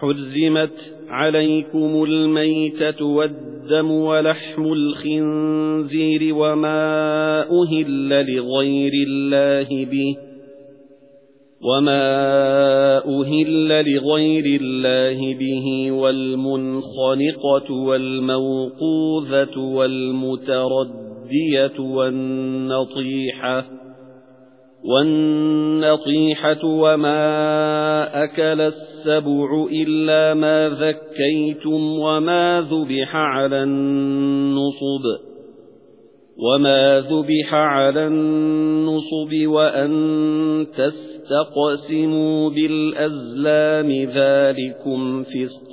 حرمت عليكم الميتة والدم ولحم الخنزير وما أهل لغير الله به وما أهل لغير الله به والمنخنقة والموقوذة والمتردية والنطيحة وَالنَّطِيحَةُ وَمَا أَكَلَ السَّبُعُ إِلَّا مَا ذَكَّيْتُمْ وَمَا ذُبِحَ عَلَى النُّصُبِ وَمَا ذُبِحَ عَلَى النُّصُبِ وَأَن تَسْتَقْسِمُوا بِالْأَزْلَامِ ذَلِكُمْ فِسْقٌ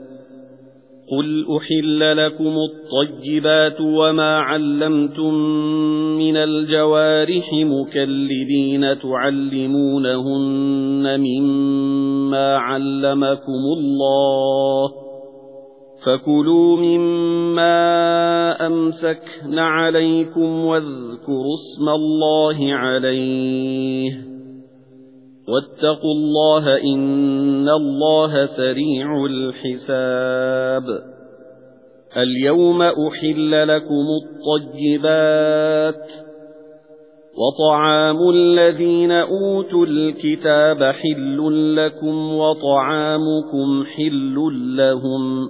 قُلْ أُحِلَّ لَكُمُ الطَّيِّبَاتُ وَمَا عَلَّمْتُم مِّنَ الْجَوَارِحِ مُكَلِّبِينَ تُعَلِّمُونَهُنَّ مِمَّا عَلَّمَكُمُ اللَّهُ فَكُلُوا مِمَّا أَمْسَكْنَ عَلَيْكُمْ وَاذْكُرُوا اسْمَ اللَّهِ عَلَيْهِ وَاتَّقُوا اللَّهَ إِنَّ اللَّهَ سَرِيعُ الْحِسَابِ. الْيَوْمَ أُحِلَّ لَكُمُ الطَّيِّبَاتُ وَطَعَامُ الَّذِينَ أُوتُوا الْكِتَابَ حِلٌّ لَكُمْ وَطَعَامُكُمْ حِلٌّ لَهُمْ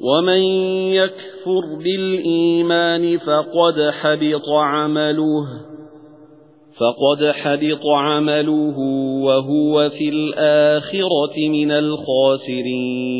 وَمَن يَكْفُرْ بِالْإِيمَانِ فَقَدْ حَبِطَ عَمَلُهُ فَقَدْ حَبِطَ عَمَلُهُ وَهُوَ فِي الْآخِرَةِ مِنَ الْخَاسِرِينَ